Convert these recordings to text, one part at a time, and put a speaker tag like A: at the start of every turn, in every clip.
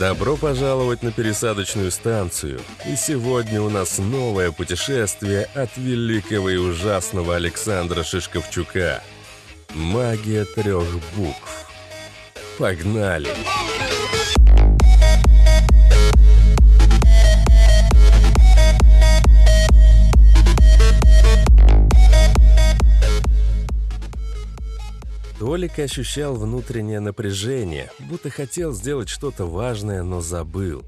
A: Добро пожаловать на пересадочную станцию. И сегодня у нас новое путешествие от великого и ужасного Александра Шишковчука. Магия трех букв. Погнали! Толик ощущал внутреннее напряжение, будто хотел сделать что-то важное, но забыл.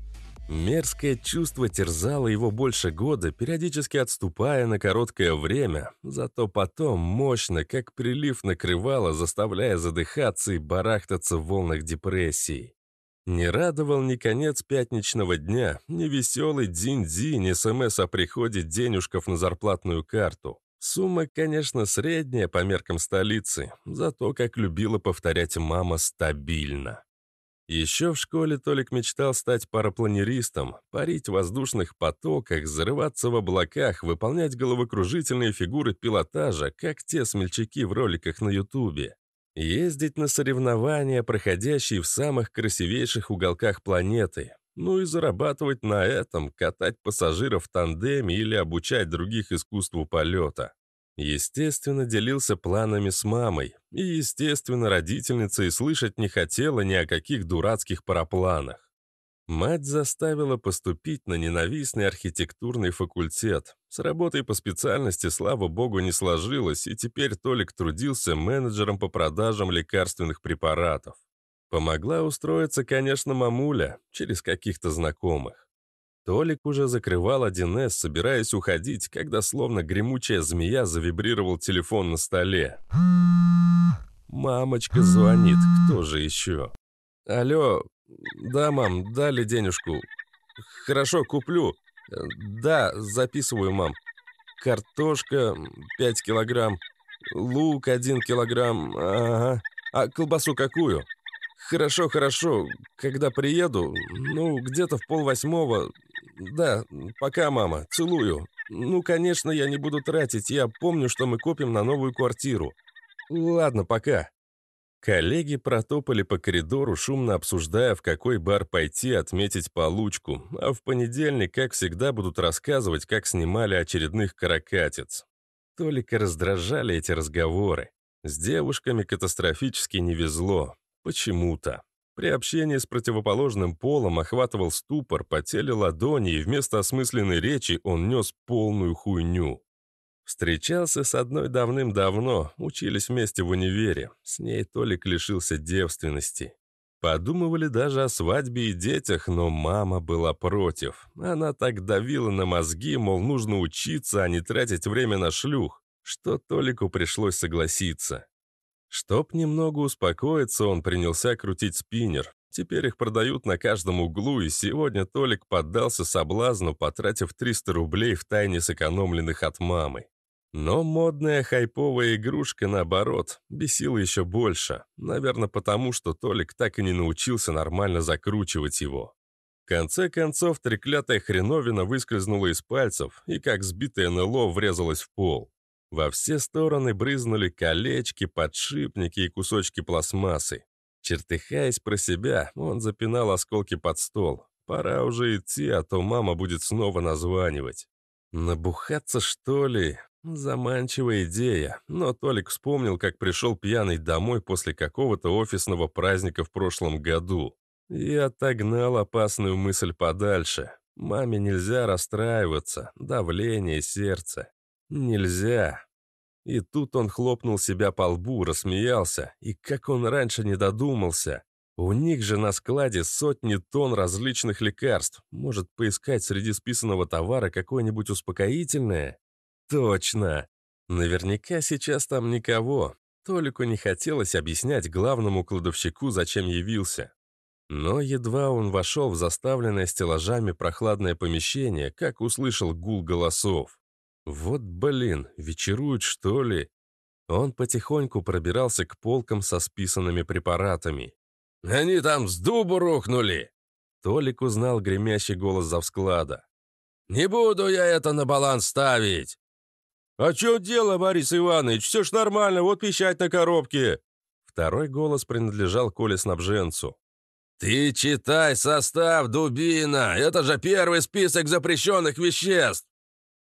A: Мерзкое чувство терзало его больше года, периодически отступая на короткое время, зато потом мощно, как прилив накрывало, заставляя задыхаться и барахтаться в волнах депрессии. Не радовал ни конец пятничного дня, ни веселый день-день, ни СМС о приходе денежков на зарплатную карту. Сумма, конечно, средняя по меркам столицы, зато, как любила повторять мама, стабильно. Еще в школе Толик мечтал стать парапланеристом, парить в воздушных потоках, зарываться в облаках, выполнять головокружительные фигуры пилотажа, как те смельчаки в роликах на Ютубе. Ездить на соревнования, проходящие в самых красивейших уголках планеты, ну и зарабатывать на этом, катать пассажиров в тандеме или обучать других искусству полета. Естественно, делился планами с мамой, и, естественно, родительница и слышать не хотела ни о каких дурацких парапланах. Мать заставила поступить на ненавистный архитектурный факультет. С работой по специальности, слава богу, не сложилось, и теперь Толик трудился менеджером по продажам лекарственных препаратов. Помогла устроиться, конечно, мамуля, через каких-то знакомых. Толик уже закрывал 1С, собираясь уходить, когда словно гремучая змея завибрировал телефон на столе. Мамочка звонит, кто же еще? Алло, да, мам, дали денежку. Хорошо, куплю. Да, записываю, мам. Картошка 5 килограмм, лук 1 килограмм, ага. А колбасу какую? «Хорошо, хорошо. Когда приеду, ну, где-то в полвосьмого. Да, пока, мама. Целую. Ну, конечно, я не буду тратить. Я помню, что мы копим на новую квартиру. Ладно, пока». Коллеги протопали по коридору, шумно обсуждая, в какой бар пойти отметить получку, а в понедельник, как всегда, будут рассказывать, как снимали очередных каракатиц. Только раздражали эти разговоры. С девушками катастрофически не везло. Почему-то. При общении с противоположным полом охватывал ступор, потели ладони, и вместо осмысленной речи он нес полную хуйню. Встречался с одной давным-давно, учились вместе в универе. С ней Толик лишился девственности. Подумывали даже о свадьбе и детях, но мама была против. Она так давила на мозги, мол, нужно учиться, а не тратить время на шлюх, что Толику пришлось согласиться. Чтоб немного успокоиться, он принялся крутить спиннер. Теперь их продают на каждом углу, и сегодня Толик поддался соблазну, потратив 300 рублей в тайне сэкономленных от мамы. Но модная хайповая игрушка, наоборот, бесила еще больше. Наверное, потому что Толик так и не научился нормально закручивать его. В конце концов, треклятая хреновина выскользнула из пальцев и, как сбитое НЛО, врезалась в пол. Во все стороны брызнули колечки, подшипники и кусочки пластмассы. Чертыхаясь про себя, он запинал осколки под стол. Пора уже идти, а то мама будет снова названивать. Набухаться, что ли? Заманчивая идея, но Толик вспомнил, как пришел пьяный домой после какого-то офисного праздника в прошлом году. И отогнал опасную мысль подальше. Маме нельзя расстраиваться, давление сердца. Нельзя. И тут он хлопнул себя по лбу, рассмеялся. И как он раньше не додумался. У них же на складе сотни тонн различных лекарств. Может, поискать среди списанного товара какое-нибудь успокоительное? Точно. Наверняка сейчас там никого. Толику не хотелось объяснять главному кладовщику, зачем явился. Но едва он вошел в заставленное стеллажами прохладное помещение, как услышал гул голосов. Вот блин, вечеруют что ли? Он потихоньку пробирался к полкам со списанными препаратами. «Они там с дубу рухнули!» Толик узнал гремящий голос завсклада. «Не буду я это на баланс ставить!» «А чё дело, Борис Иванович? Все ж нормально, вот пищать на коробке!» Второй голос принадлежал Коле Снабженцу. «Ты читай состав, дубина! Это же первый список запрещенных веществ!»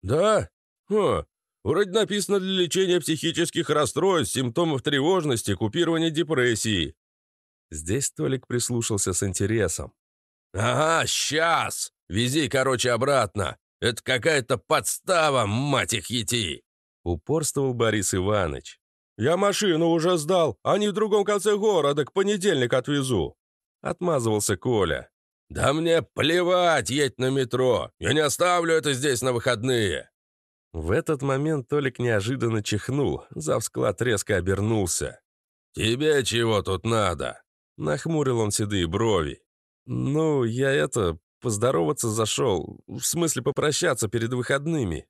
A: «Да? О, вроде написано для лечения психических расстройств, симптомов тревожности, купирования депрессии». Здесь Толик прислушался с интересом. «Ага, сейчас! Вези, короче, обратно! Это какая-то подстава, мать их ети!» Упорствовал Борис Иванович. «Я машину уже сдал, они в другом конце города, к понедельник отвезу». Отмазывался Коля. «Да мне плевать, едь на метро! Я не оставлю это здесь на выходные!» В этот момент Толик неожиданно чихнул, завсклад резко обернулся. «Тебе чего тут надо?» Нахмурил он седые брови. «Ну, я это, поздороваться зашел, в смысле попрощаться перед выходными».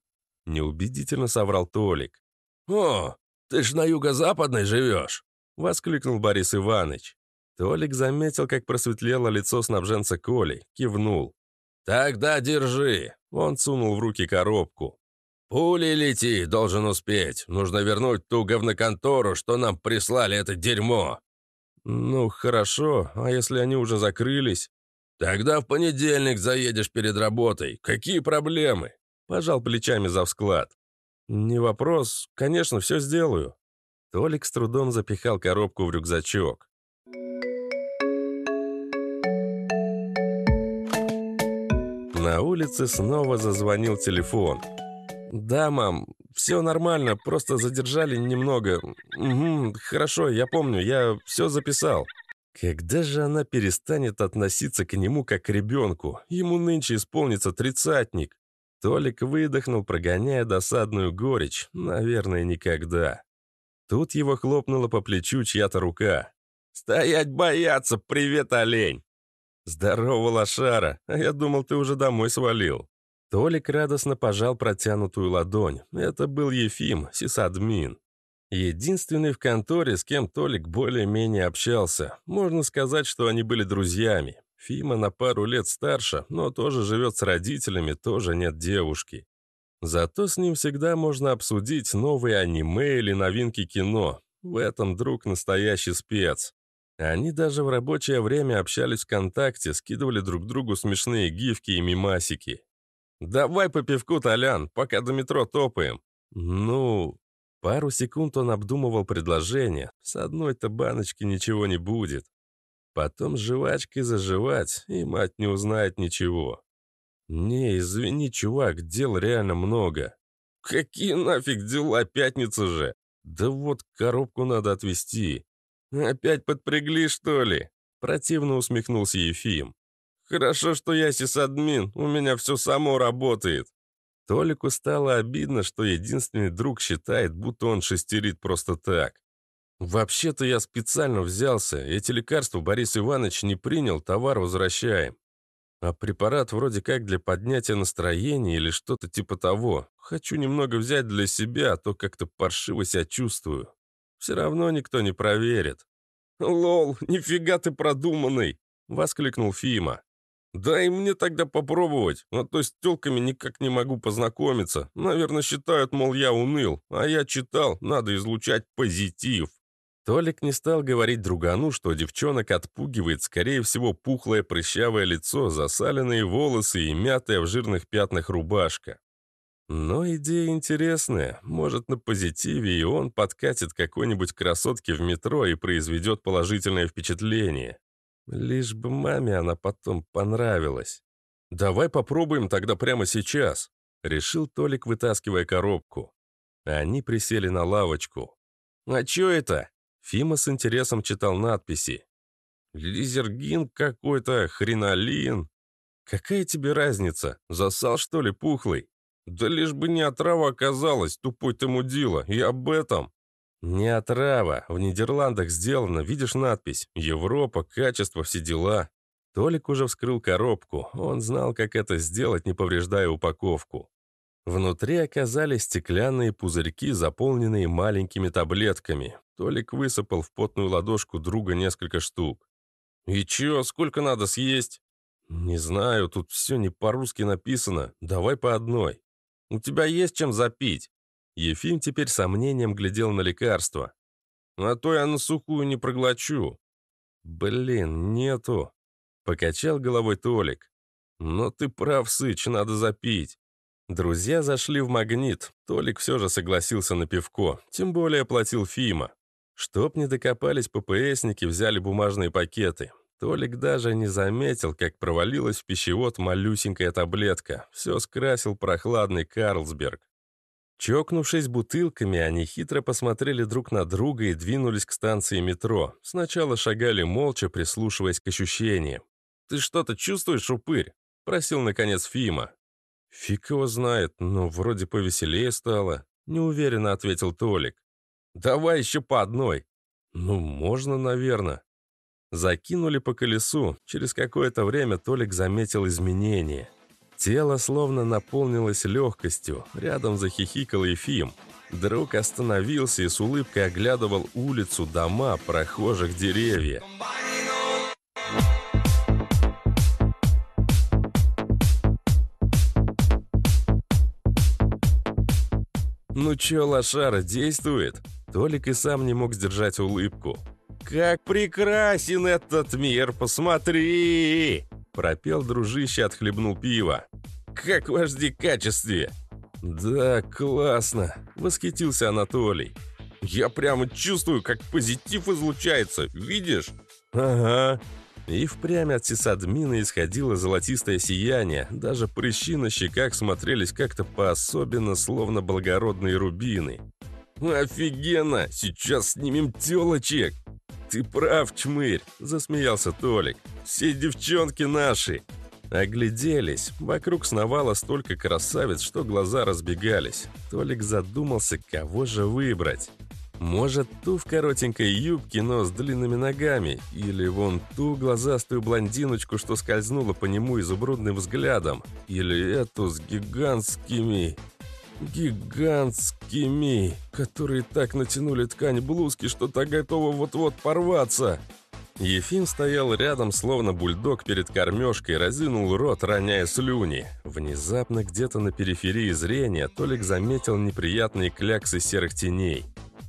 A: Неубедительно соврал Толик. «О, ты ж на юго-западной живешь!» Воскликнул Борис Иванович. Толик заметил, как просветлело лицо снабженца Коли, кивнул. «Тогда держи!» Он сунул в руки коробку. «Пули лети, должен успеть. Нужно вернуть ту говноконтору, что нам прислали это дерьмо». «Ну, хорошо. А если они уже закрылись?» «Тогда в понедельник заедешь перед работой. Какие проблемы?» Пожал плечами за всклад. «Не вопрос. Конечно, все сделаю». Толик с трудом запихал коробку в рюкзачок. На улице снова зазвонил телефон. «Да, мам, все нормально, просто задержали немного. Угу, хорошо, я помню, я все записал». Когда же она перестанет относиться к нему как к ребенку? Ему нынче исполнится тридцатник. Толик выдохнул, прогоняя досадную горечь. Наверное, никогда. Тут его хлопнула по плечу чья-то рука. «Стоять бояться! Привет, олень!» «Здорово, лошара! А я думал, ты уже домой свалил». Толик радостно пожал протянутую ладонь. Это был Ефим, сисадмин. Единственный в конторе, с кем Толик более-менее общался. Можно сказать, что они были друзьями. Фима на пару лет старше, но тоже живет с родителями, тоже нет девушки. Зато с ним всегда можно обсудить новые аниме или новинки кино. В этом друг настоящий спец. Они даже в рабочее время общались ВКонтакте, скидывали друг другу смешные гифки и мимасики. «Давай по пивку, Толян, пока до метро топаем». «Ну...» Пару секунд он обдумывал предложение. С одной-то баночки ничего не будет. Потом с жвачкой заживать, и мать не узнает ничего. «Не, извини, чувак, дел реально много». «Какие нафиг дела, пятница же?» «Да вот коробку надо отвезти». «Опять подпрягли, что ли?» Противно усмехнулся Ефим. «Хорошо, что я сисадмин, у меня все само работает». Толику стало обидно, что единственный друг считает, будто он шестерит просто так. «Вообще-то я специально взялся. Эти лекарства Борис Иванович не принял, товар возвращаем. А препарат вроде как для поднятия настроения или что-то типа того. Хочу немного взять для себя, а то как-то паршиво себя чувствую. Все равно никто не проверит». «Лол, нифига ты продуманный!» — воскликнул Фима. «Дай мне тогда попробовать, а то с тёлками никак не могу познакомиться. Наверное, считают, мол, я уныл, а я читал, надо излучать позитив». Толик не стал говорить другану, что девчонок отпугивает, скорее всего, пухлое прыщавое лицо, засаленные волосы и мятая в жирных пятнах рубашка. Но идея интересная. Может, на позитиве и он подкатит какой-нибудь красотке в метро и произведет положительное впечатление. Лишь бы маме она потом понравилась. «Давай попробуем тогда прямо сейчас», — решил Толик, вытаскивая коробку. Они присели на лавочку. «А чё это?» Фима с интересом читал надписи. «Лизергин какой-то, хренолин». «Какая тебе разница? Засал, что ли, пухлый?» «Да лишь бы не отрава оказалась, тупой ты мудила, и об этом». «Не отрава. В Нидерландах сделано. Видишь надпись? Европа, качество, все дела». Толик уже вскрыл коробку. Он знал, как это сделать, не повреждая упаковку. Внутри оказались стеклянные пузырьки, заполненные маленькими таблетками. Толик высыпал в потную ладошку друга несколько штук. «И чё, сколько надо съесть?» «Не знаю, тут все не по-русски написано. Давай по одной». «У тебя есть чем запить?» Ефим теперь сомнением глядел на лекарство. «А то я на сухую не проглочу». «Блин, нету». Покачал головой Толик. «Но ты прав, Сыч, надо запить». Друзья зашли в магнит. Толик все же согласился на пивко, тем более платил Фима. Чтоб не докопались ППСники, взяли бумажные пакеты. Толик даже не заметил, как провалилась в пищевод малюсенькая таблетка. Все скрасил прохладный Карлсберг. Чокнувшись бутылками, они хитро посмотрели друг на друга и двинулись к станции метро. Сначала шагали молча, прислушиваясь к ощущениям. «Ты что-то чувствуешь, упырь?» — просил, наконец, Фима. «Фиг его знает, но вроде повеселее стало», — неуверенно ответил Толик. «Давай еще по одной». «Ну, можно, наверное». Закинули по колесу. Через какое-то время Толик заметил изменения. Тело словно наполнилось легкостью. Рядом захихикал Ефим. Друг остановился и с улыбкой оглядывал улицу, дома, прохожих, деревья. «Ну чё, лошара, действует?» Толик и сам не мог сдержать улыбку. «Как прекрасен этот мир, посмотри!» Пропел дружище, отхлебнул пиво. «Как в HD-качестве!» «Да, классно!» — восхитился Анатолий. «Я прямо чувствую, как позитив излучается, видишь?» «Ага». И впрямь от сисадмина исходило золотистое сияние. Даже прыщи на щеках смотрелись как-то по-особенно, словно благородные рубины. «Офигенно! Сейчас снимем телочек!» «Ты прав, чмырь!» – засмеялся Толик. «Все девчонки наши!» Огляделись. Вокруг сновало столько красавиц, что глаза разбегались. Толик задумался, кого же выбрать. Может, ту в коротенькой юбке, но с длинными ногами, или вон ту глазастую блондиночку, что скользнула по нему изумрудным взглядом, или эту с гигантскими гигантскими, которые так натянули ткань блузки, что та готова вот-вот порваться. Ефим стоял рядом, словно бульдог перед кормежкой, разинул рот, роняя слюни. Внезапно где-то на периферии зрения Толик заметил неприятные кляксы серых теней.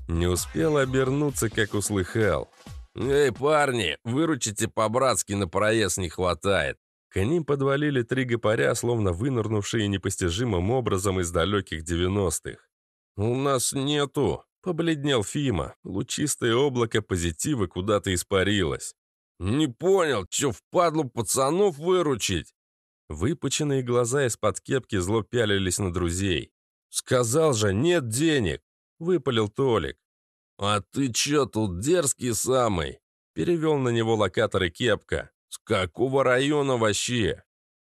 A: Не успел обернуться, как услыхал. «Эй, парни, выручите по-братски, на проезд не хватает. К ним подвалили три гопаря, словно вынырнувшие непостижимым образом из далеких девяностых. «У нас нету!» — побледнел Фима. Лучистое облако позитива куда-то испарилось. «Не понял, чё впадлу пацанов выручить?» Выпученные глаза из-под кепки зло пялились на друзей. «Сказал же, нет денег!» — выпалил Толик. «А ты чё тут дерзкий самый?» — перевел на него локатор и кепка. «С какого района вообще?»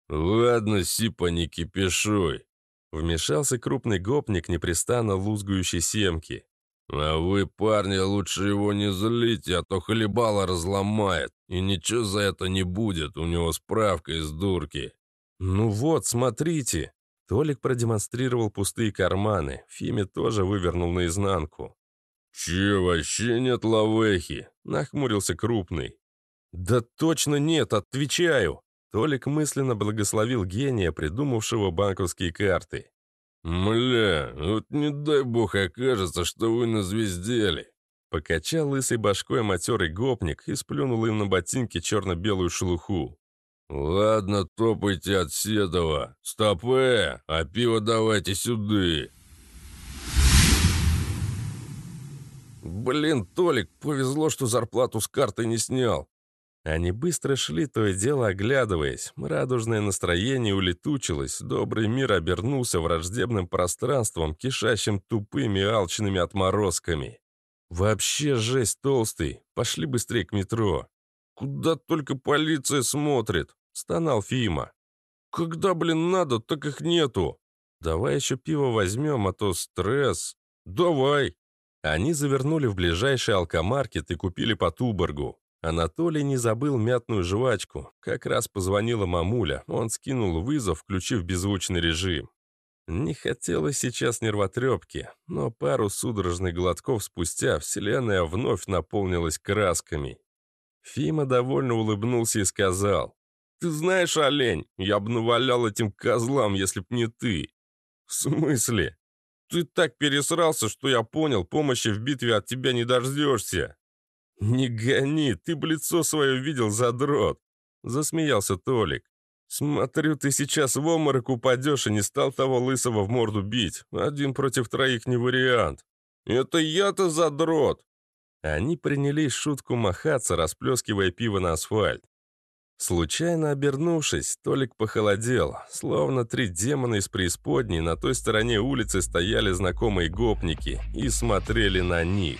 A: «Ладно, Сипа, не кипишуй», — вмешался крупный гопник, непрестанно лузгающий семки. «А вы, парни, лучше его не злите, а то хлебало разломает, и ничего за это не будет, у него справка из дурки». «Ну вот, смотрите!» Толик продемонстрировал пустые карманы, Фиме тоже вывернул наизнанку. «Че, вообще нет лавехи?» — нахмурился крупный. «Да точно нет, отвечаю!» Толик мысленно благословил гения, придумавшего банковские карты. «Мля, вот не дай бог окажется, что вы на звездели!» Покачал лысой башкой матерый гопник и сплюнул им на ботинки черно-белую шелуху. «Ладно, топайте от Седова. Стопе, а пиво давайте сюда!» «Блин, Толик, повезло, что зарплату с карты не снял. Они быстро шли, то и дело оглядываясь. Радужное настроение улетучилось, добрый мир обернулся враждебным пространством, кишащим тупыми алчными отморозками. «Вообще жесть толстый! Пошли быстрее к метро!» «Куда только полиция смотрит!» — стонал Фима. «Когда, блин, надо, так их нету!» «Давай еще пиво возьмем, а то стресс!» «Давай!» Они завернули в ближайший алкомаркет и купили по Туборгу. Анатолий не забыл мятную жвачку. Как раз позвонила мамуля. Он скинул вызов, включив беззвучный режим. Не хотелось сейчас нервотрепки, но пару судорожных глотков спустя вселенная вновь наполнилась красками. Фима довольно улыбнулся и сказал, «Ты знаешь, олень, я бы навалял этим козлам, если б не ты». «В смысле?» «Ты так пересрался, что я понял, помощи в битве от тебя не дождешься». «Не гони, ты бы лицо свое видел, задрот!» – засмеялся Толик. «Смотрю, ты сейчас в обморок упадешь и не стал того лысого в морду бить. Один против троих не вариант». «Это я-то задрот!» Они принялись шутку махаться, расплескивая пиво на асфальт. Случайно обернувшись, Толик похолодел, словно три демона из преисподней на той стороне улицы стояли знакомые гопники и смотрели на них.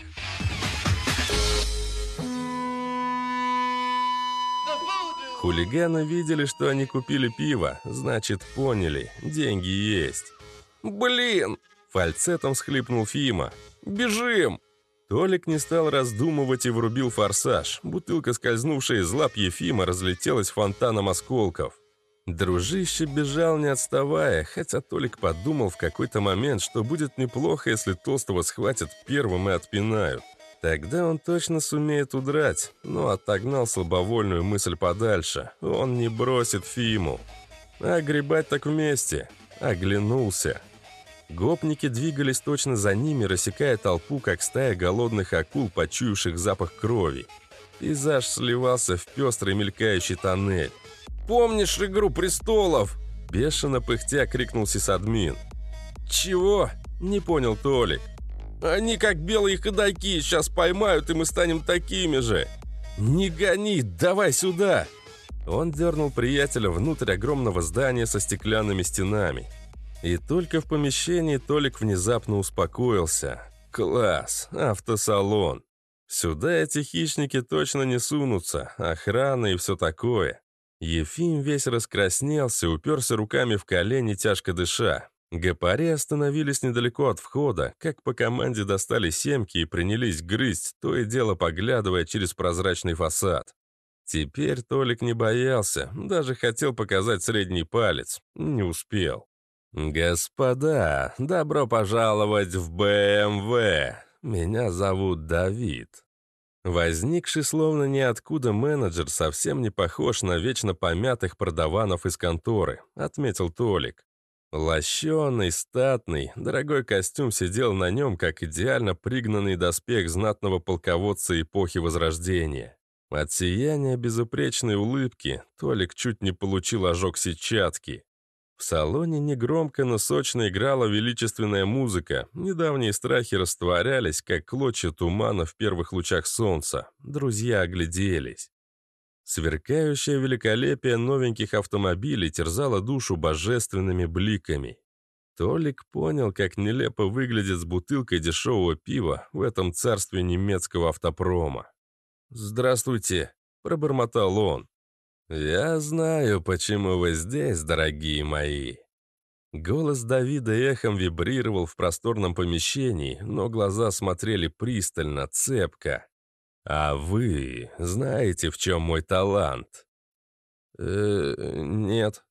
A: Хулиганы видели, что они купили пиво, значит, поняли, деньги есть. «Блин!» – фальцетом схлипнул Фима. «Бежим!» Толик не стал раздумывать и врубил форсаж. Бутылка, скользнувшая из лап Ефима, разлетелась фонтаном осколков. Дружище бежал не отставая, хотя Толик подумал в какой-то момент, что будет неплохо, если Толстого схватят первым и отпинают. Тогда он точно сумеет удрать, но отогнал слабовольную мысль подальше. Он не бросит Фиму. А гребать так вместе. Оглянулся. Гопники двигались точно за ними, рассекая толпу, как стая голодных акул, почуявших запах крови. Пейзаж сливался в пестрый мелькающий тоннель. «Помнишь игру престолов?» Бешено пыхтя крикнул сисадмин. «Чего?» – не понял Толик. «Они как белые ходоки, сейчас поймают, и мы станем такими же!» «Не гони, давай сюда!» Он дернул приятеля внутрь огромного здания со стеклянными стенами. И только в помещении Толик внезапно успокоился. Класс, автосалон. Сюда эти хищники точно не сунутся, охрана и все такое. Ефим весь раскраснелся, уперся руками в колени, тяжко дыша. Гапари остановились недалеко от входа, как по команде достали семки и принялись грызть, то и дело поглядывая через прозрачный фасад. Теперь Толик не боялся, даже хотел показать средний палец, не успел. «Господа, добро пожаловать в БМВ. Меня зовут Давид». Возникший словно ниоткуда менеджер совсем не похож на вечно помятых продаванов из конторы, отметил Толик. Лощеный, статный, дорогой костюм сидел на нем, как идеально пригнанный доспех знатного полководца эпохи Возрождения. От сияния безупречной улыбки Толик чуть не получил ожог сетчатки. В салоне негромко, но сочно играла величественная музыка. Недавние страхи растворялись, как клочья тумана в первых лучах солнца. Друзья огляделись. Сверкающее великолепие новеньких автомобилей терзало душу божественными бликами. Толик понял, как нелепо выглядит с бутылкой дешевого пива в этом царстве немецкого автопрома. «Здравствуйте», — пробормотал он. «Я знаю, почему вы здесь, дорогие мои». Голос Давида эхом вибрировал в просторном помещении, но глаза смотрели пристально, цепко. «А вы знаете, в чем мой талант?» «Э, нет».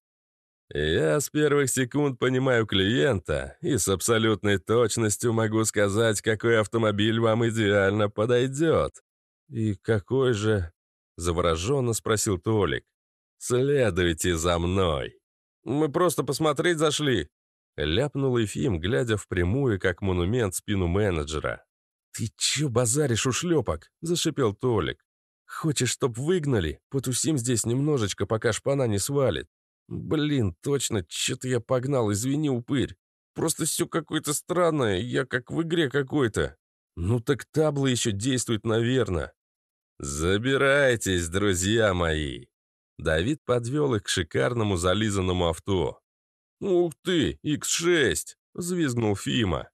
A: «Я с первых секунд понимаю клиента и с абсолютной точностью могу сказать, какой автомобиль вам идеально подойдет». «И какой же?» – завороженно спросил Толик. «Следуйте за мной!» «Мы просто посмотреть зашли!» Ляпнул Ефим, глядя впрямую, как монумент, спину менеджера. «Ты чё базаришь, ушлепок?» – зашипел Толик. «Хочешь, чтоб выгнали? Потусим здесь немножечко, пока шпана не свалит. Блин, точно, чё-то я погнал, извини, упырь. Просто все какое-то странное, я как в игре какой-то. Ну так таблы еще действуют, наверное». «Забирайтесь, друзья мои!» Давид подвел их к шикарному зализанному авто. «Ух ты, X6!» – взвизгнул Фима.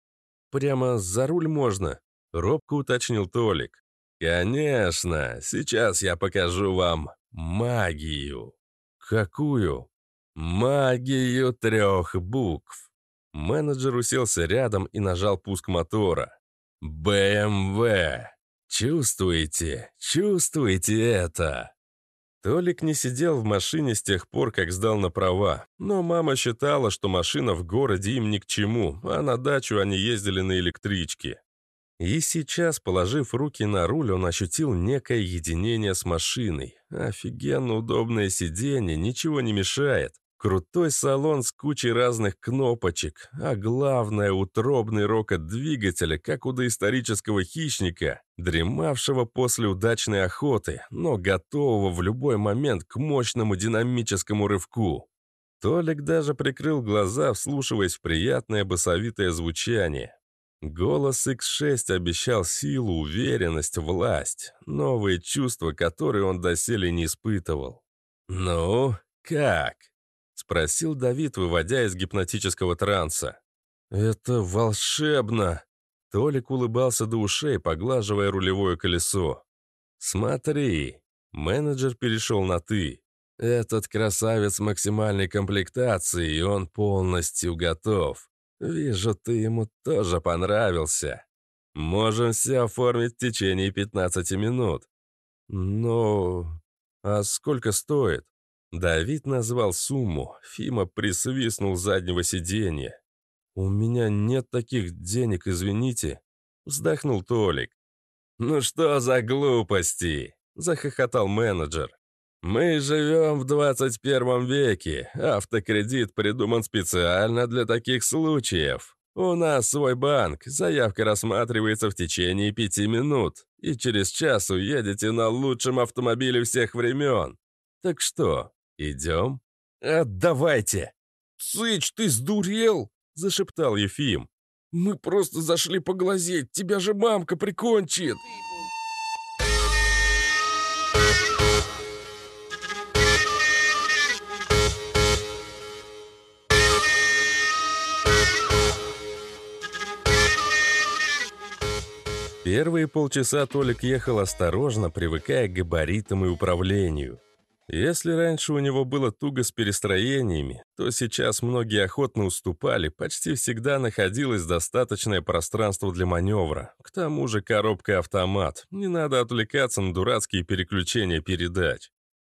A: «Прямо за руль можно?» – робко уточнил Толик. «Конечно! Сейчас я покажу вам магию!» «Какую?» «Магию трех букв!» Менеджер уселся рядом и нажал пуск мотора. «БМВ! Чувствуете? Чувствуете это?» Толик не сидел в машине с тех пор, как сдал на права, но мама считала, что машина в городе им ни к чему, а на дачу они ездили на электричке. И сейчас, положив руки на руль, он ощутил некое единение с машиной. Офигенно удобное сиденье, ничего не мешает. Крутой салон с кучей разных кнопочек, а главное — утробный рокот двигателя, как у доисторического хищника, дремавшего после удачной охоты, но готового в любой момент к мощному динамическому рывку. Толик даже прикрыл глаза, вслушиваясь в приятное басовитое звучание. Голос X6 обещал силу, уверенность, власть, новые чувства, которые он доселе не испытывал. «Ну, как?» — спросил Давид, выводя из гипнотического транса. «Это волшебно!» Толик улыбался до ушей, поглаживая рулевое колесо. «Смотри!» Менеджер перешел на «ты». «Этот красавец максимальной комплектации, и он полностью готов. Вижу, ты ему тоже понравился. Можем все оформить в течение 15 минут». «Ну... А сколько стоит?» Давид назвал сумму, Фима присвистнул с заднего сиденья. «У меня нет таких денег, извините», — вздохнул Толик. «Ну что за глупости?» — захохотал менеджер. «Мы живем в 21 веке. Автокредит придуман специально для таких случаев. У нас свой банк, заявка рассматривается в течение пяти минут, и через час уедете на лучшем автомобиле всех времен. Так что, «Идем?» «Отдавайте!» «Сыч, ты сдурел?» – зашептал Ефим. «Мы просто зашли поглазеть, тебя же мамка прикончит!» Первые полчаса Толик ехал осторожно, привыкая к габаритам и управлению. Если раньше у него было туго с перестроениями, то сейчас многие охотно уступали, почти всегда находилось достаточное пространство для маневра. К тому же коробка-автомат, не надо отвлекаться на дурацкие переключения передач.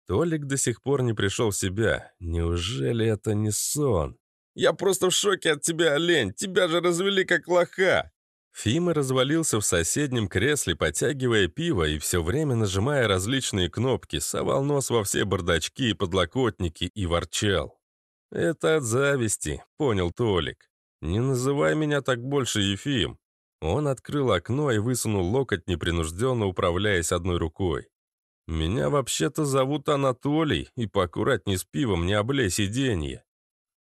A: Толик до сих пор не пришел в себя. Неужели это не сон?
B: «Я просто в шоке от тебя, олень! Тебя же развели как лоха!»
A: Фима развалился в соседнем кресле, потягивая пиво и все время нажимая различные кнопки, совал нос во все бардачки и подлокотники и ворчал. «Это от зависти», — понял Толик. «Не называй меня так больше, Ефим». Он открыл окно и высунул локоть, непринужденно управляясь одной рукой. «Меня вообще-то зовут Анатолий, и поаккуратней с пивом не облей сиденье».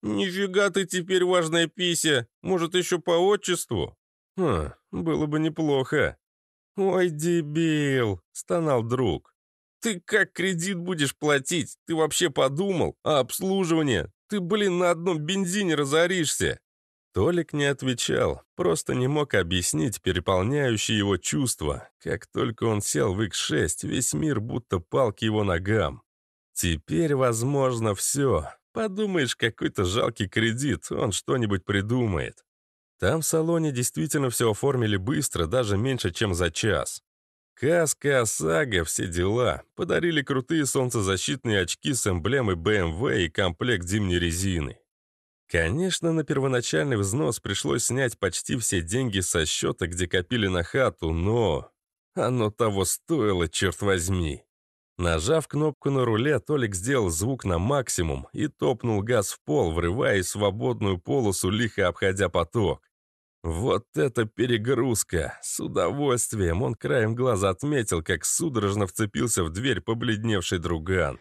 B: «Нифига ты теперь важная пися! Может, еще по отчеству?»
A: «Хм, было бы неплохо». «Ой, дебил!» — стонал друг.
B: «Ты как кредит будешь платить? Ты вообще подумал? А обслуживание? Ты, блин, на одном бензине разоришься!»
A: Толик не отвечал, просто не мог объяснить переполняющие его чувства. Как только он сел в X6, весь мир будто пал к его ногам. Теперь возможно все. Подумаешь, какой-то жалкий кредит, он что-нибудь придумает. Там в салоне действительно все оформили быстро, даже меньше, чем за час. Каска, ОСАГО, все дела. Подарили крутые солнцезащитные очки с эмблемой BMW и комплект зимней резины. Конечно, на первоначальный взнос пришлось снять почти все деньги со счета, где копили на хату, но... Оно того стоило, черт возьми. Нажав кнопку на руле, Толик сделал звук на максимум и топнул газ в пол, врываясь в свободную полосу, лихо обходя поток. Вот это перегрузка! С удовольствием он краем глаза отметил, как судорожно вцепился в дверь побледневший друган.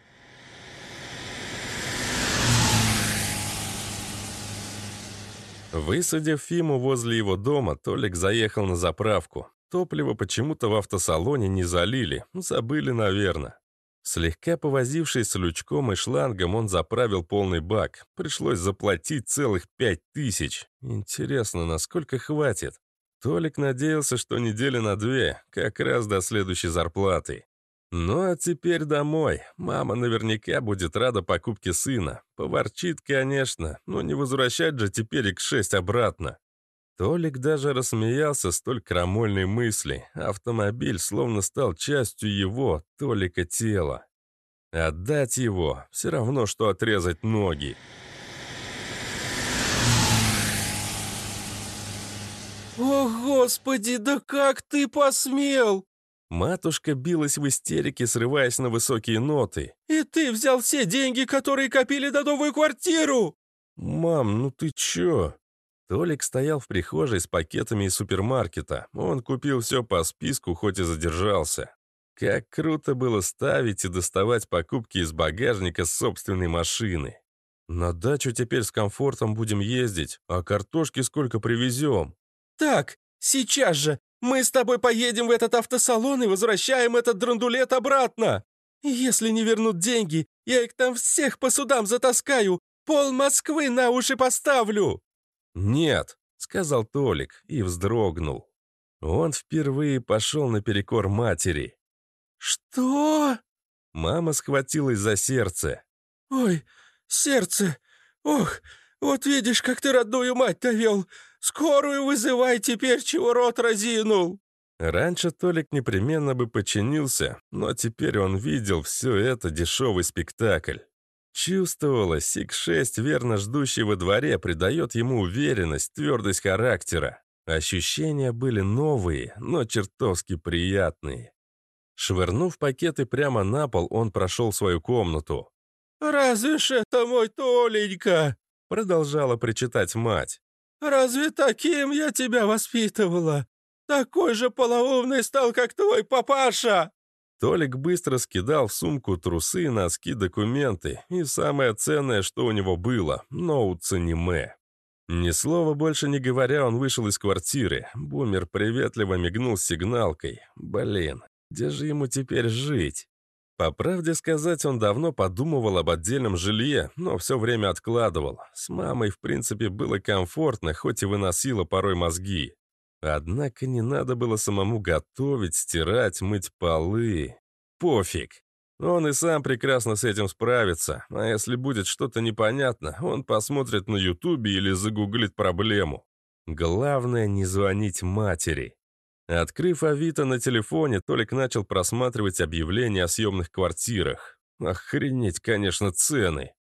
A: Высадив Фиму возле его дома, Толик заехал на заправку. Топливо почему-то в автосалоне не залили, забыли, наверное. Слегка повозившись с лючком и шлангом, он заправил полный бак. Пришлось заплатить целых пять тысяч. Интересно, насколько хватит? Толик надеялся, что недели на две, как раз до следующей зарплаты. Ну а теперь домой. Мама наверняка будет рада покупке сына. Поворчит, конечно, но не возвращать же теперь к шесть обратно. Толик даже рассмеялся столь крамольной мысли. Автомобиль словно стал частью его, Толика, тела. Отдать его — все равно, что отрезать ноги.
B: «О, Господи, да как ты посмел!»
A: Матушка билась в истерике, срываясь на высокие ноты.
B: «И ты взял все деньги, которые копили на новую квартиру!»
A: «Мам, ну ты чё?» Толик стоял в прихожей с пакетами из супермаркета. Он купил все по списку, хоть и задержался. Как круто было ставить и доставать покупки из багажника собственной машины. На дачу теперь с комфортом будем ездить, а картошки сколько привезем.
B: Так, сейчас же, мы с тобой поедем в этот автосалон и возвращаем этот драндулет обратно. Если не вернут деньги, я их там всех по судам затаскаю, пол Москвы на уши поставлю.
A: «Нет», — сказал Толик и вздрогнул. Он впервые пошел наперекор матери.
B: «Что?»
A: Мама схватилась за сердце.
B: «Ой, сердце! Ох, вот видишь, как ты родную мать довел! Скорую вызывай теперь, чего рот разинул!»
A: Раньше Толик непременно бы подчинился, но теперь он видел все это дешевый спектакль. Чувствовалось, Ик-6, верно ждущий во дворе, придает ему уверенность, твердость характера. Ощущения были новые, но чертовски приятные. Швырнув пакеты прямо на пол, он прошел свою комнату.
B: «Разве ж это мой Толенька?» — продолжала причитать мать. «Разве таким я тебя воспитывала? Такой же полоумный стал, как твой папаша!»
A: Толик быстро скидал в сумку трусы, носки, документы и самое ценное, что у него было — ноут с аниме. Ни слова больше не говоря, он вышел из квартиры. Бумер приветливо мигнул сигналкой. Блин, где же ему теперь жить? По правде сказать, он давно подумывал об отдельном жилье, но все время откладывал. С мамой, в принципе, было комфортно, хоть и выносило порой мозги. Однако не надо было самому готовить, стирать, мыть полы. Пофиг. Он и сам прекрасно с этим справится, а если будет что-то непонятно, он посмотрит на ютубе или загуглит проблему. Главное не звонить матери. Открыв Авито на телефоне, Толик начал просматривать объявления о съемных квартирах. Охренеть, конечно, цены.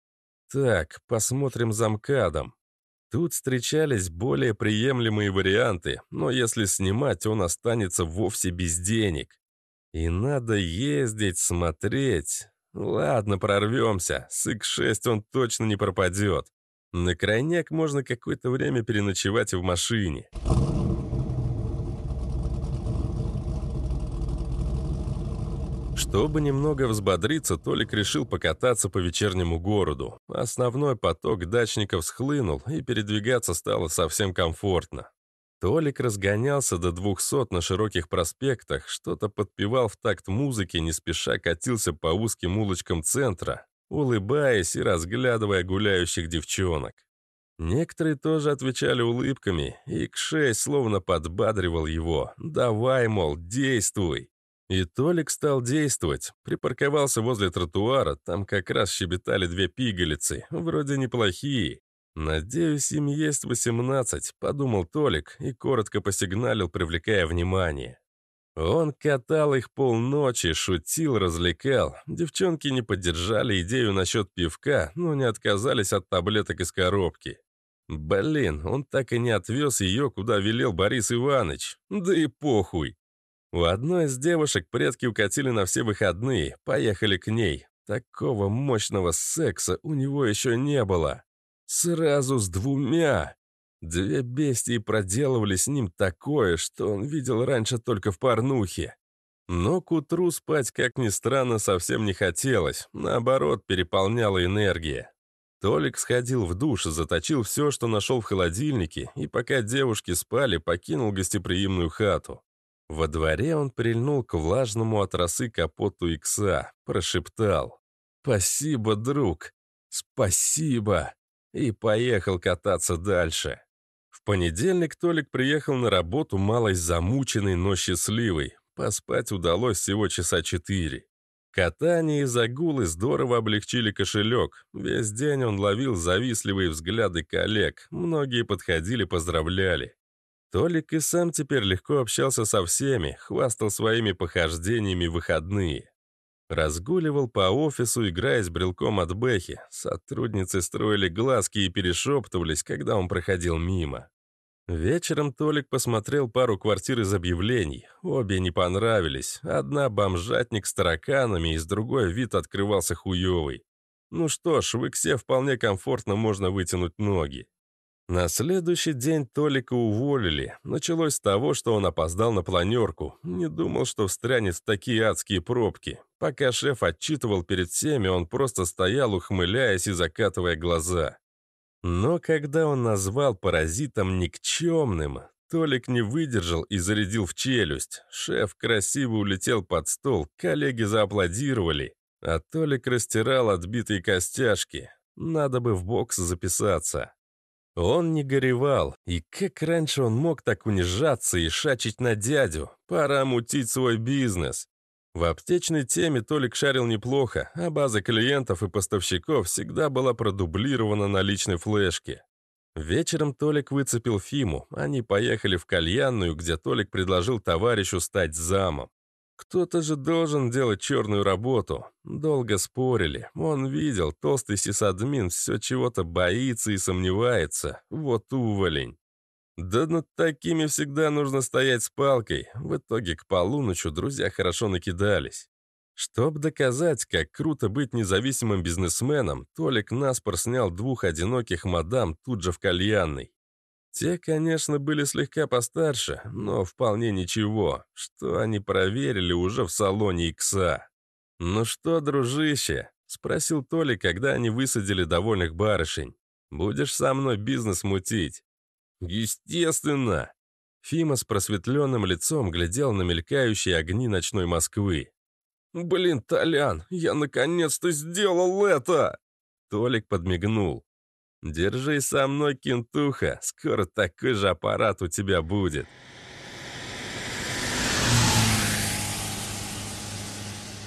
A: Так, посмотрим за МКАДом. Тут встречались более приемлемые варианты, но если снимать, он останется вовсе без денег. И надо ездить, смотреть. Ладно, прорвемся. С X6 он точно не пропадет. На крайняк можно какое-то время переночевать в машине. Чтобы немного взбодриться, Толик решил покататься по вечернему городу. Основной поток дачников схлынул, и передвигаться стало совсем комфортно. Толик разгонялся до двухсот на широких проспектах, что-то подпевал в такт музыки, не спеша катился по узким улочкам центра, улыбаясь и разглядывая гуляющих девчонок. Некоторые тоже отвечали улыбками, и Кшей словно подбадривал его. «Давай, мол, действуй!» И Толик стал действовать. Припарковался возле тротуара, там как раз щебетали две пигалицы, вроде неплохие. «Надеюсь, им есть 18», — подумал Толик и коротко посигналил, привлекая внимание. Он катал их полночи, шутил, развлекал. Девчонки не поддержали идею насчет пивка, но не отказались от таблеток из коробки. Блин, он так и не отвез ее, куда велел Борис Иванович. Да и похуй. У одной из девушек предки укатили на все выходные, поехали к ней. Такого мощного секса у него еще не было. Сразу с двумя. Две бестии проделывали с ним такое, что он видел раньше только в порнухе. Но к утру спать, как ни странно, совсем не хотелось. Наоборот, переполняла энергия. Толик сходил в душ, заточил все, что нашел в холодильнике, и пока девушки спали, покинул гостеприимную хату. Во дворе он прильнул к влажному от росы капоту икса, прошептал «Спасибо, друг! Спасибо!» и поехал кататься дальше. В понедельник Толик приехал на работу малой замученный, но счастливый. Поспать удалось всего часа четыре. Катание и загулы здорово облегчили кошелек. Весь день он ловил завистливые взгляды коллег. Многие подходили, поздравляли. Толик и сам теперь легко общался со всеми, хвастал своими похождениями выходные. Разгуливал по офису, играя с брелком от Бэхи. Сотрудницы строили глазки и перешептывались, когда он проходил мимо. Вечером Толик посмотрел пару квартир из объявлений. Обе не понравились. Одна бомжатник с тараканами, из другой вид открывался хуёвый. Ну что ж, в Иксе вполне комфортно можно вытянуть ноги. На следующий день Толика уволили. Началось с того, что он опоздал на планерку. Не думал, что встрянет в такие адские пробки. Пока шеф отчитывал перед всеми, он просто стоял, ухмыляясь и закатывая глаза. Но когда он назвал паразитом никчемным, Толик не выдержал и зарядил в челюсть. Шеф красиво улетел под стол, коллеги зааплодировали, а Толик растирал отбитые костяшки. Надо бы в бокс записаться. Он не горевал, и как раньше он мог так унижаться и шачить на дядю? Пора мутить свой бизнес. В аптечной теме Толик шарил неплохо, а база клиентов и поставщиков всегда была продублирована на личной флешке. Вечером Толик выцепил Фиму, они поехали в кальянную, где Толик предложил товарищу стать замом. Кто-то же должен делать черную работу. Долго спорили. Он видел, толстый сисадмин все чего-то боится и сомневается. Вот уволень. Да над такими всегда нужно стоять с палкой. В итоге к полуночи друзья хорошо накидались. Чтобы доказать, как круто быть независимым бизнесменом, Толик наспор снял двух одиноких мадам тут же в кальянной. Те, конечно, были слегка постарше, но вполне ничего, что они проверили уже в салоне Икса. «Ну что, дружище?» — спросил Толик, когда они высадили довольных барышень. «Будешь со мной бизнес мутить?» «Естественно!» Фима с просветленным лицом глядел на мелькающие огни ночной Москвы. «Блин, Толян, я наконец-то сделал это!» Толик подмигнул. «Держись со мной, кентуха, скоро такой же аппарат у тебя будет».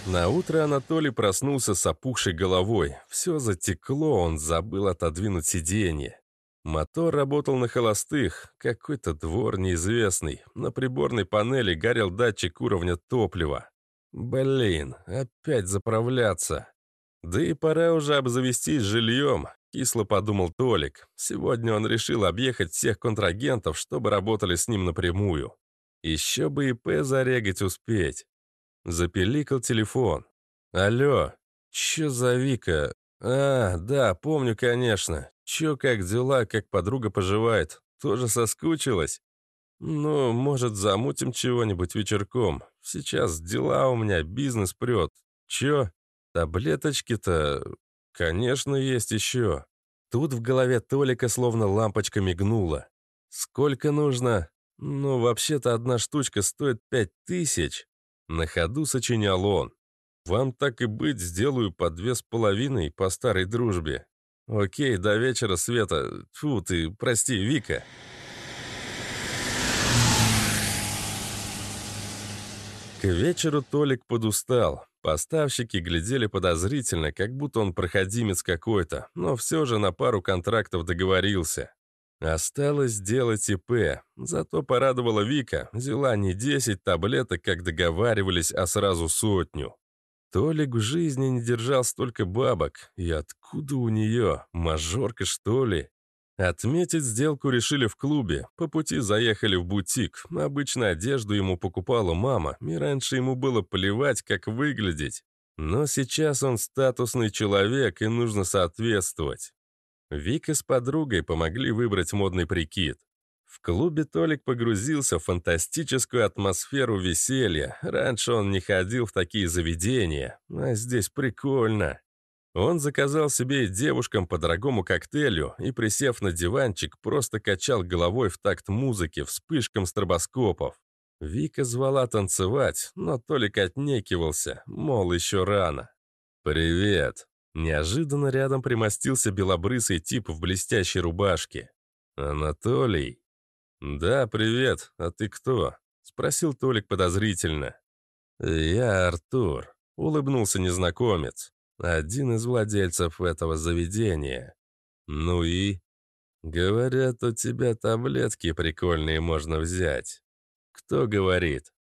A: На утро Анатолий проснулся с опухшей головой. Все затекло, он забыл отодвинуть сиденье. Мотор работал на холостых, какой-то двор неизвестный. На приборной панели горел датчик уровня топлива. Блин, опять заправляться. Да и пора уже обзавестись жильем, кисло подумал Толик. Сегодня он решил объехать всех контрагентов, чтобы работали с ним напрямую. Еще бы ИП зарегать успеть. Запеликал телефон. «Алло, чё за Вика? А, да, помню, конечно. Чё, как дела, как подруга поживает? Тоже соскучилась? Ну, может, замутим чего-нибудь вечерком. Сейчас дела у меня, бизнес прет. Чё? Таблеточки-то, конечно, есть еще. Тут в голове Толика словно лампочка мигнула. Сколько нужно? Ну, вообще-то одна штучка стоит пять тысяч. На ходу сочинял он. Вам так и быть, сделаю по две с половиной по старой дружбе. «Окей, до вечера, Света. Фу, ты, прости, Вика». К вечеру Толик подустал. Поставщики глядели подозрительно, как будто он проходимец какой-то, но все же на пару контрактов договорился. Осталось сделать ИП. Зато порадовала Вика. Взяла не 10 таблеток, как договаривались, а сразу сотню. Толик в жизни не держал столько бабок. И откуда у нее? Мажорка, что ли? Отметить сделку решили в клубе. По пути заехали в бутик. Обычно одежду ему покупала мама, и раньше ему было плевать, как выглядеть. Но сейчас он статусный человек, и нужно соответствовать. Вика с подругой помогли выбрать модный прикид. В клубе Толик погрузился в фантастическую атмосферу веселья. Раньше он не ходил в такие заведения, а здесь прикольно. Он заказал себе и девушкам по дорогому коктейлю и, присев на диванчик, просто качал головой в такт музыки, вспышкам стробоскопов. Вика звала танцевать, но Толик отнекивался, мол, еще рано. «Привет!» Неожиданно рядом примостился белобрысый тип в блестящей рубашке. «Анатолий?» «Да, привет. А ты кто?» — спросил Толик подозрительно. «Я Артур», — улыбнулся незнакомец. «Один из владельцев этого заведения». «Ну и?» «Говорят, у тебя таблетки прикольные можно взять». «Кто говорит?»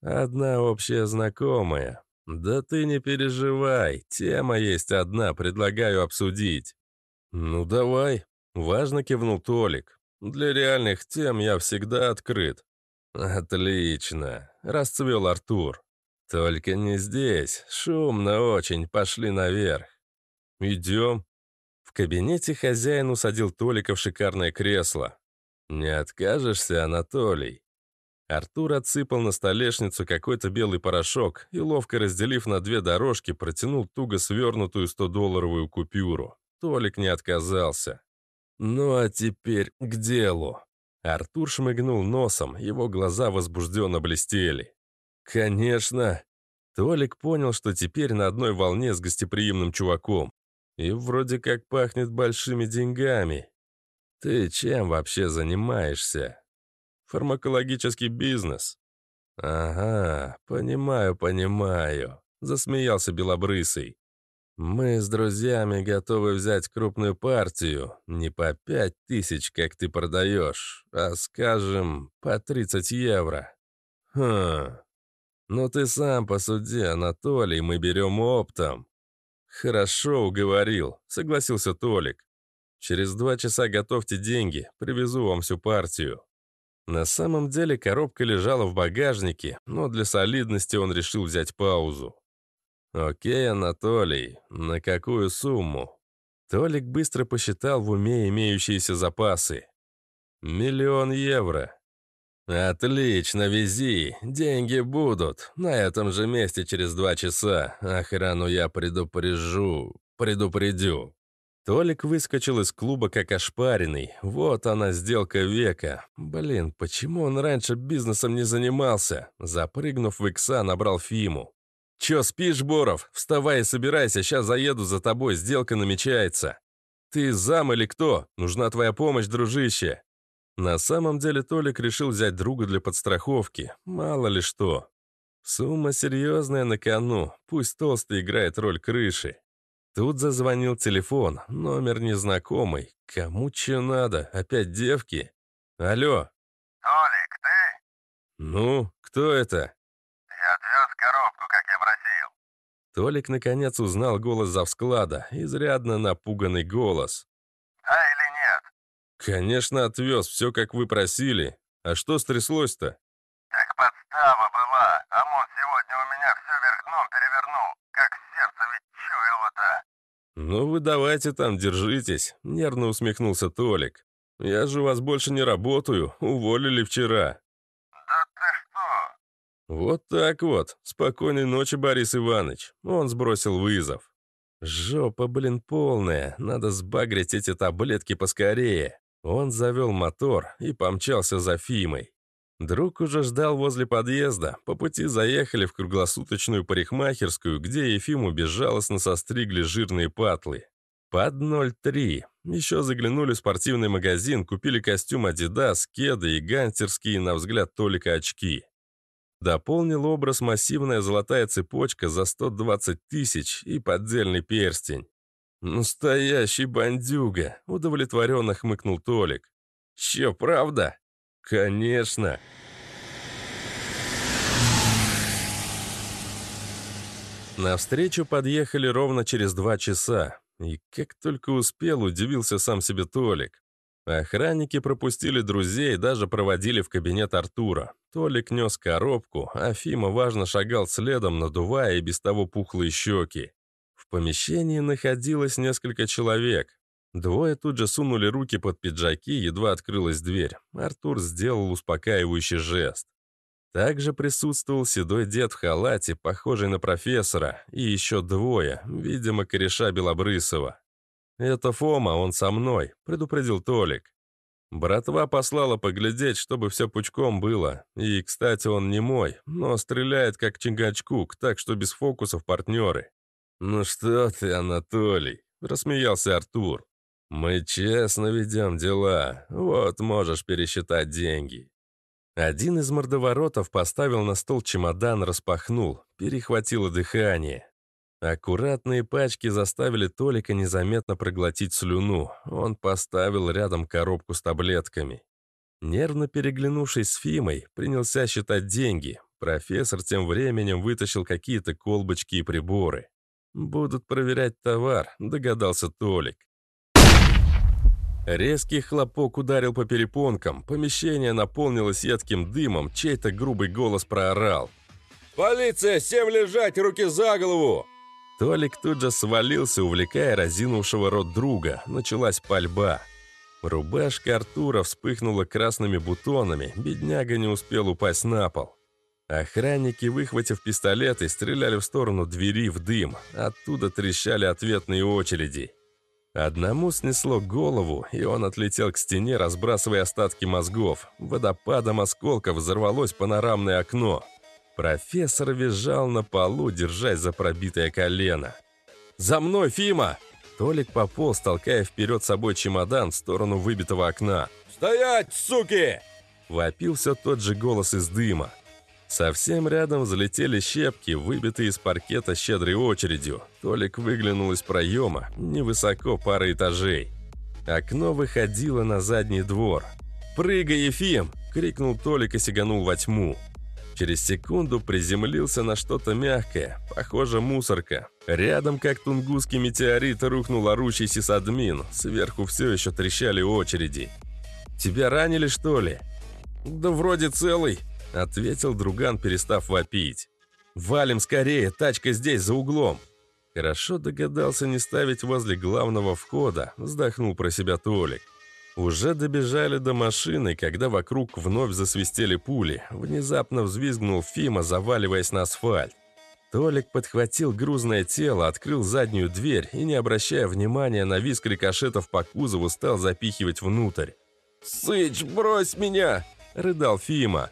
A: «Одна общая знакомая. Да ты не переживай, тема есть одна, предлагаю обсудить». «Ну давай», — важно кивнул Толик. Для реальных тем я всегда открыт». «Отлично», — расцвел Артур. «Только не здесь. Шумно очень. Пошли наверх». «Идем». В кабинете хозяин усадил Толика в шикарное кресло. «Не откажешься, Анатолий?» Артур отсыпал на столешницу какой-то белый порошок и, ловко разделив на две дорожки, протянул туго свернутую 100-долларовую купюру. Толик не отказался. «Ну а теперь к делу». Артур шмыгнул носом, его глаза возбужденно блестели. «Конечно!» Толик понял, что теперь на одной волне с гостеприимным чуваком. И вроде как пахнет большими деньгами. «Ты чем вообще занимаешься?» «Фармакологический бизнес». «Ага, понимаю, понимаю», — засмеялся Белобрысый. «Мы с друзьями готовы взять крупную партию, не по пять тысяч, как ты продаешь, а, скажем, по 30 евро». «Хм, ну ты сам посуди, Анатолий, мы берем оптом». «Хорошо, уговорил», — согласился Толик. «Через два часа готовьте деньги, привезу вам всю партию». На самом деле коробка лежала в багажнике, но для солидности он решил взять паузу. «Окей, Анатолий, на какую сумму?» Толик быстро посчитал в уме имеющиеся запасы. «Миллион евро». «Отлично, вези, деньги будут. На этом же месте через два часа. Охрану я предупрежу, предупредю». Толик выскочил из клуба как ошпаренный. Вот она, сделка века. Блин, почему он раньше бизнесом не занимался? Запрыгнув в икса, набрал Фиму. «Чё, спишь, Боров? Вставай и собирайся, сейчас заеду за тобой, сделка намечается». «Ты зам или кто? Нужна твоя помощь, дружище». На самом деле Толик решил взять друга для подстраховки. Мало ли что. Сумма серьезная на кону, пусть толстый играет роль крыши. Тут зазвонил телефон, номер незнакомый. Кому че надо? Опять девки? Алло.
C: Толик, ты?
A: Ну, кто это?
C: Я отвез коробку, как я просил.
A: Толик наконец узнал голос завсклада, изрядно напуганный голос. Конечно, отвез, все как вы просили. А что стряслось-то?
C: Так подстава была. ОМОН сегодня у меня все вверх дном перевернул. Как сердце ведь чуяло-то.
A: «Ну вы давайте там, держитесь», — нервно усмехнулся Толик. «Я же у вас больше не работаю, уволили вчера».
C: Да ты что?
A: «Вот так вот. Спокойной ночи, Борис Иванович». Он сбросил вызов. «Жопа, блин, полная. Надо сбагрить эти таблетки поскорее». Он завел мотор и помчался за Фимой. Друг уже ждал возле подъезда. По пути заехали в круглосуточную парикмахерскую, где Ефиму безжалостно состригли жирные патлы. Под 0,3. Еще заглянули в спортивный магазин, купили костюм Adidas, кеды и гантерские, на взгляд Толика, очки. Дополнил образ массивная золотая цепочка за 120 тысяч и поддельный перстень. «Настоящий бандюга», — удовлетворенно хмыкнул Толик. «Че, правда?» «Конечно!» На встречу подъехали ровно через два часа. И как только успел, удивился сам себе Толик. Охранники пропустили друзей, даже проводили в кабинет Артура. Толик нес коробку, а Фима важно шагал следом, надувая и без того пухлые щеки. Помещении находилось несколько человек. Двое тут же сунули руки под пиджаки, едва открылась дверь. Артур сделал успокаивающий жест. Также присутствовал седой дед в халате, похожий на профессора, и еще двое, видимо, кореша Белобрысова. «Это Фома, он со мной», — предупредил Толик. Братва послала поглядеть, чтобы все пучком было. И, кстати, он не мой, но стреляет как Чингачкук, так что без фокусов партнеры. «Ну что ты, Анатолий?» — рассмеялся Артур. «Мы честно ведем дела. Вот можешь пересчитать деньги». Один из мордоворотов поставил на стол чемодан, распахнул, перехватило дыхание. Аккуратные пачки заставили Толика незаметно проглотить слюну. Он поставил рядом коробку с таблетками. Нервно переглянувшись с Фимой, принялся считать деньги. Профессор тем временем вытащил какие-то колбочки и приборы. «Будут проверять товар», — догадался Толик. Резкий хлопок ударил по перепонкам, помещение наполнилось едким дымом, чей-то грубый голос проорал.
B: «Полиция! Всем лежать! Руки за голову!»
A: Толик тут же свалился, увлекая разинувшего рот друга. Началась пальба. Рубашка Артура вспыхнула красными бутонами, бедняга не успел упасть на пол. Охранники, выхватив пистолеты, стреляли в сторону двери в дым. Оттуда трещали ответные очереди. Одному снесло голову, и он отлетел к стене, разбрасывая остатки мозгов. Водопадом осколков взорвалось панорамное окно. Профессор визжал на полу, держась за пробитое колено. «За мной, Фима!» Толик пополз, толкая вперед собой чемодан в сторону выбитого окна.
B: «Стоять, суки!»
A: Вопил все тот же голос из дыма. Совсем рядом взлетели щепки, выбитые из паркета щедрой очередью. Толик выглянул из проема, невысоко пара этажей. Окно выходило на задний двор. «Прыгай, Ефим!» – крикнул Толик и сиганул во тьму. Через секунду приземлился на что-то мягкое, похоже мусорка. Рядом, как тунгусский метеорит, рухнул орущий сисадмин. Сверху все еще трещали очереди. «Тебя ранили, что ли?»
B: «Да вроде целый», —
A: ответил друган, перестав вопить. «Валим скорее, тачка здесь, за углом!» Хорошо догадался не ставить возле главного входа, вздохнул про себя Толик. Уже добежали до машины, когда вокруг вновь засвистели пули. Внезапно взвизгнул Фима, заваливаясь на асфальт. Толик подхватил грузное тело, открыл заднюю дверь и, не обращая внимания на визг рикошетов по кузову, стал запихивать внутрь.
B: «Сыч, брось меня!»
A: – рыдал Фима.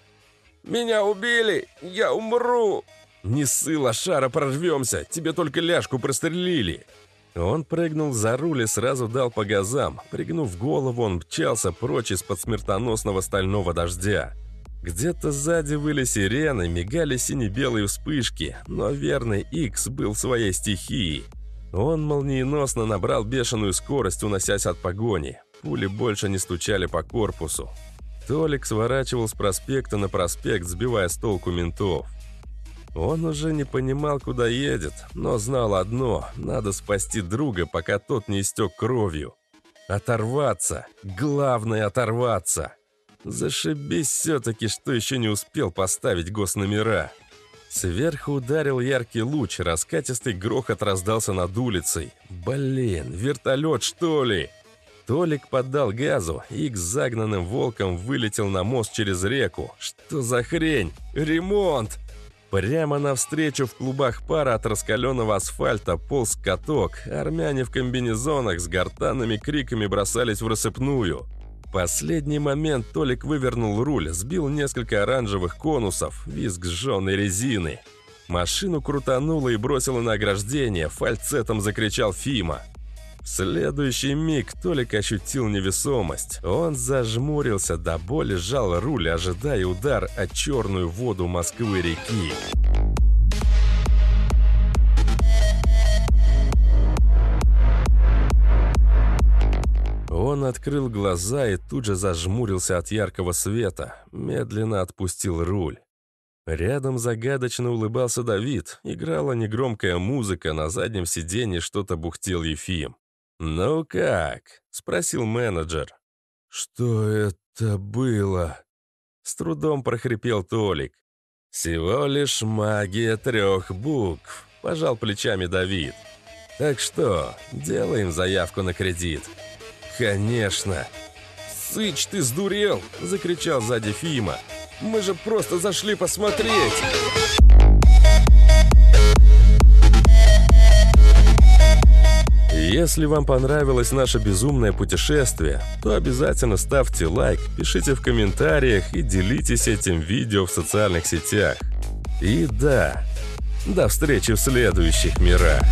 B: «Меня убили! Я умру!»
A: «Не ссы, лошара, прорвемся! Тебе только ляжку прострелили!» Он прыгнул за руль и сразу дал по газам. Пригнув голову, он мчался прочь из-под смертоносного стального дождя. Где-то сзади выли сирены, мигали сине-белые вспышки, но верный Икс был своей стихии. Он молниеносно набрал бешеную скорость, уносясь от погони. Пули больше не стучали по корпусу. Толик сворачивал с проспекта на проспект, сбивая с толку ментов. Он уже не понимал, куда едет, но знал одно – надо спасти друга, пока тот не истек кровью. Оторваться. Главное – оторваться. Зашибись все-таки, что еще не успел поставить госномера. Сверху ударил яркий луч, раскатистый грохот раздался над улицей. Блин, вертолет что ли? Толик поддал газу, и к загнанным волкам вылетел на мост через реку. Что за хрень? Ремонт! Прямо навстречу в клубах пара от раскаленного асфальта полз каток. Армяне в комбинезонах с гортанными криками бросались в рассыпную. Последний момент Толик вывернул руль, сбил несколько оранжевых конусов, визг сжженной резины. Машину крутануло и бросило на ограждение, фальцетом закричал Фима. В следующий миг Толик ощутил невесомость. Он зажмурился, до боли сжал руль, ожидая удар о черную воду Москвы-реки. Он открыл глаза и тут же зажмурился от яркого света, медленно отпустил руль. Рядом загадочно улыбался Давид, играла негромкая музыка, на заднем сиденье что-то бухтел Ефим. «Ну как?» — спросил менеджер. «Что это было?» С трудом прохрипел Толик. «Всего лишь магия трех букв», — пожал плечами Давид. «Так что, делаем заявку на кредит?» «Конечно!» «Сыч, ты сдурел!» — закричал сзади Фима. «Мы же просто зашли посмотреть!» Если вам понравилось наше безумное путешествие, то обязательно ставьте лайк, пишите в комментариях и делитесь этим видео в социальных сетях. И да, до встречи в следующих мирах.